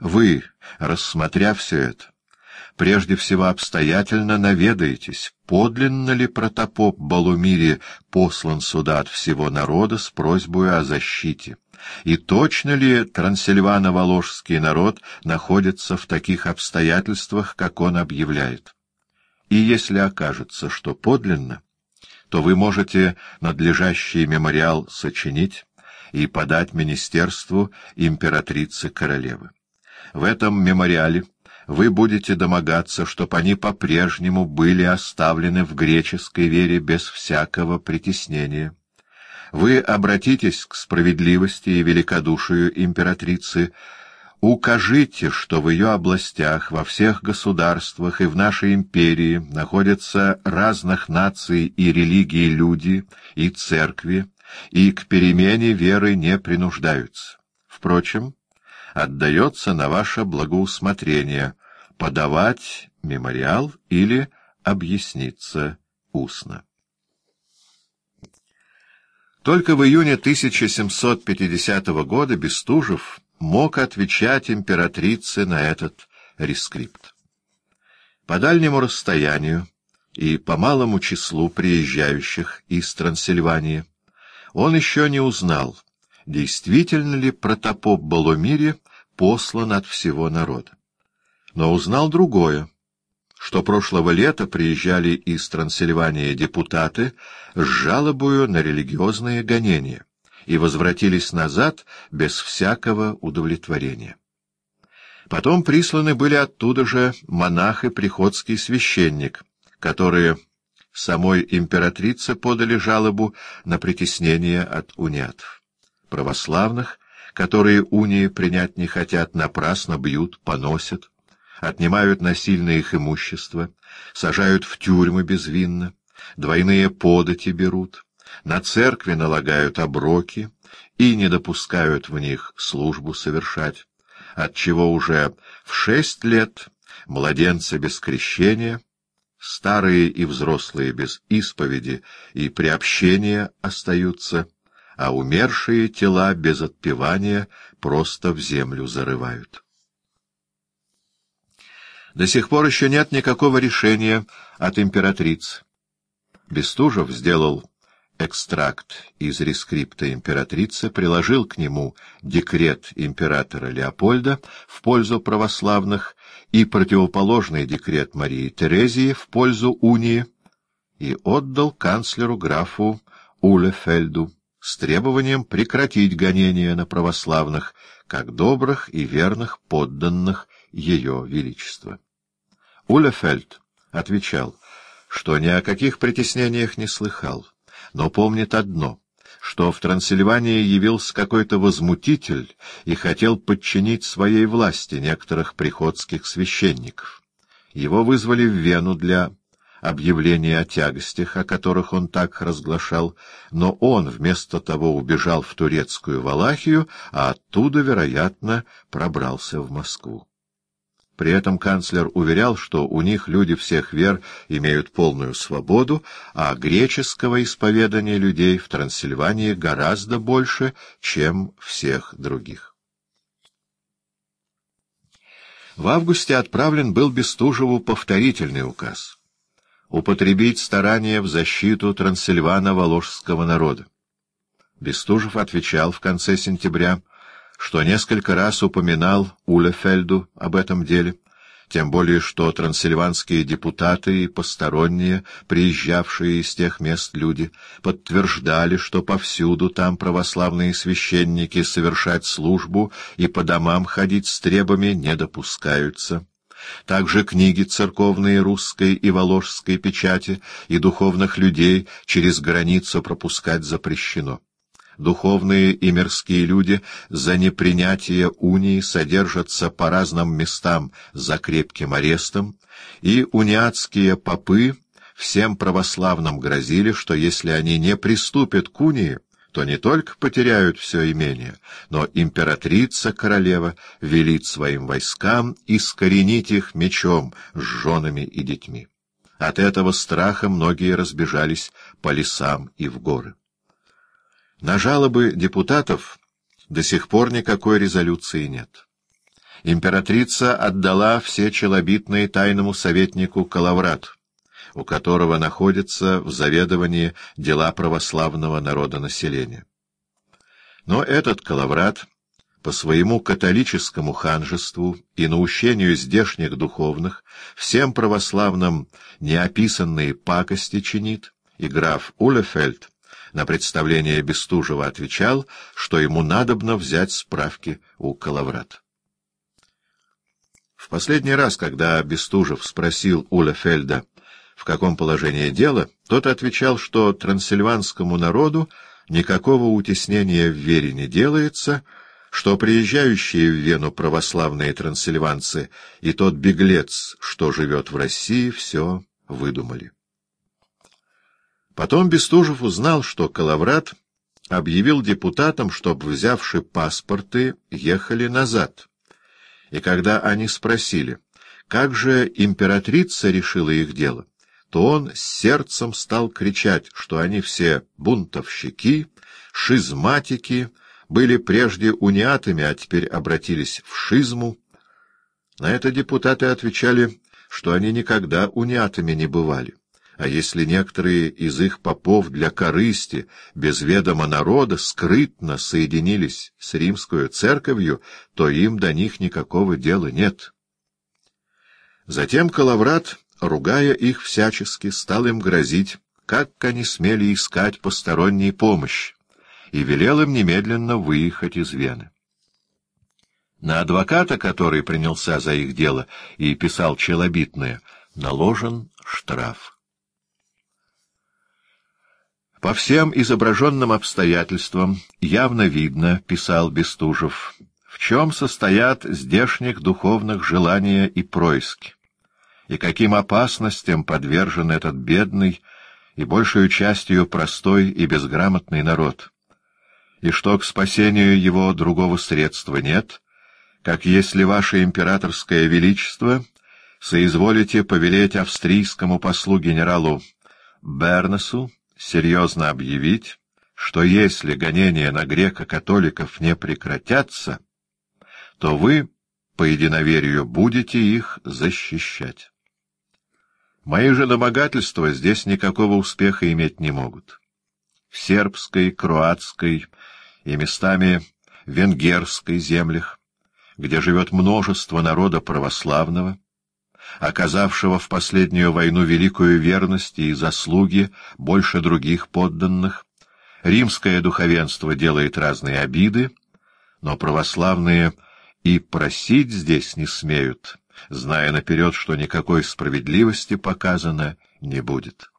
Вы, рассмотря все это, прежде всего обстоятельно наведаетесь, подлинно ли протопоп Балумири послан сюда от всего народа с просьбой о защите, и точно ли трансильвано-воложский народ находится в таких обстоятельствах, как он объявляет. И если окажется, что подлинно, то вы можете надлежащий мемориал сочинить и подать министерству императрицы-королевы. В этом мемориале вы будете домогаться, чтоб они по-прежнему были оставлены в греческой вере без всякого притеснения. Вы обратитесь к справедливости и великодушию императрицы, укажите, что в ее областях, во всех государствах и в нашей империи находятся разных наций и религий люди и церкви, и к перемене веры не принуждаются. Впрочем, отдается на ваше благоусмотрение подавать мемориал или объясниться устно. Только в июне 1750 года Бестужев мог отвечать императрице на этот рескрипт. По дальнему расстоянию и по малому числу приезжающих из Трансильвании он еще не узнал, действительно ли протопоп Баломире послан от всего народа. Но узнал другое что прошлого лета приезжали из Трансильвании депутаты с жалобою на религиозные гонения и возвратились назад без всякого удовлетворения. Потом присланы были оттуда же монах и приходский священник, которые самой императрице подали жалобу на притеснение от униатов. Православных, которые унии принять не хотят, напрасно бьют, поносят отнимают насильно их имущество, сажают в тюрьмы безвинно, двойные подати берут, на церкви налагают оброки и не допускают в них службу совершать, отчего уже в шесть лет младенцы без крещения, старые и взрослые без исповеди и приобщения остаются, а умершие тела без отпевания просто в землю зарывают. До сих пор еще нет никакого решения от императрицы. Бестужев сделал экстракт из рескрипта императрицы, приложил к нему декрет императора Леопольда в пользу православных и противоположный декрет Марии Терезии в пользу унии и отдал канцлеру графу Улефельду с требованием прекратить гонения на православных, как добрых и верных подданных ее Величества. Улефельд отвечал, что ни о каких притеснениях не слыхал, но помнит одно — что в Трансильвании явился какой-то возмутитель и хотел подчинить своей власти некоторых приходских священников. Его вызвали в Вену для объявления о тягостях, о которых он так разглашал, но он вместо того убежал в турецкую Валахию, а оттуда, вероятно, пробрался в Москву. При этом канцлер уверял, что у них люди всех вер имеют полную свободу, а греческого исповедания людей в Трансильвании гораздо больше, чем всех других. В августе отправлен был Бестужеву повторительный указ — употребить старания в защиту Трансильвана-Воложского народа. Бестужев отвечал в конце сентября — что несколько раз упоминал Улефельду об этом деле, тем более что трансильванские депутаты и посторонние, приезжавшие из тех мест люди, подтверждали, что повсюду там православные священники совершать службу и по домам ходить с требами не допускаются. Также книги церковные русской и воложской печати и духовных людей через границу пропускать запрещено. Духовные и мирские люди за непринятие унии содержатся по разным местам за крепким арестом, и униатские попы всем православным грозили, что если они не приступят к унии, то не только потеряют все имение, но императрица-королева велит своим войскам искоренить их мечом с женами и детьми. От этого страха многие разбежались по лесам и в горы. На жалобы депутатов до сих пор никакой резолюции нет. императрица отдала все челобитные тайному советнику Калаврат, у которого находятся в заведовании дела православного народонаселения. Но этот Калаврат по своему католическому ханжеству и наущению здешних духовных всем православным неописанные пакости чинит, и граф Улефельд на представление Бестужева отвечал, что ему надобно взять справки у Калаврат. В последний раз, когда Бестужев спросил Улефельда, в каком положении дело, тот отвечал, что трансильванскому народу никакого утеснения в вере не делается, что приезжающие в Вену православные трансильванцы и тот беглец, что живет в России, все выдумали. Потом Бестужев узнал, что Калаврат объявил депутатам, чтобы, взявши паспорты, ехали назад. И когда они спросили, как же императрица решила их дело, то он с сердцем стал кричать, что они все бунтовщики, шизматики, были прежде униатами, а теперь обратились в шизму. На это депутаты отвечали, что они никогда униатами не бывали. А если некоторые из их попов для корысти, без ведома народа, скрытно соединились с римскую церковью, то им до них никакого дела нет. Затем Калаврат, ругая их всячески, стал им грозить, как они смели искать посторонней помощи и велел им немедленно выехать из Вены. На адвоката, который принялся за их дело и писал челобитное, наложен штраф. По всем изображенным обстоятельствам явно видно, — писал Бестужев, — в чем состоят здешних духовных желания и происки, и каким опасностям подвержен этот бедный и большую частью простой и безграмотный народ и что к спасению его другого средства нет, как если ваше императорское величество соизволите повелеть австрийскому послу генералу Бернесу серьезно объявить, что если гонения на греко-католиков не прекратятся, то вы по единоверию будете их защищать. Мои же домогательства здесь никакого успеха иметь не могут. В сербской, круатской и местами венгерской землях, где живет множество народа православного, оказавшего в последнюю войну великую верность и заслуги больше других подданных, римское духовенство делает разные обиды, но православные и просить здесь не смеют, зная наперед, что никакой справедливости показано не будет.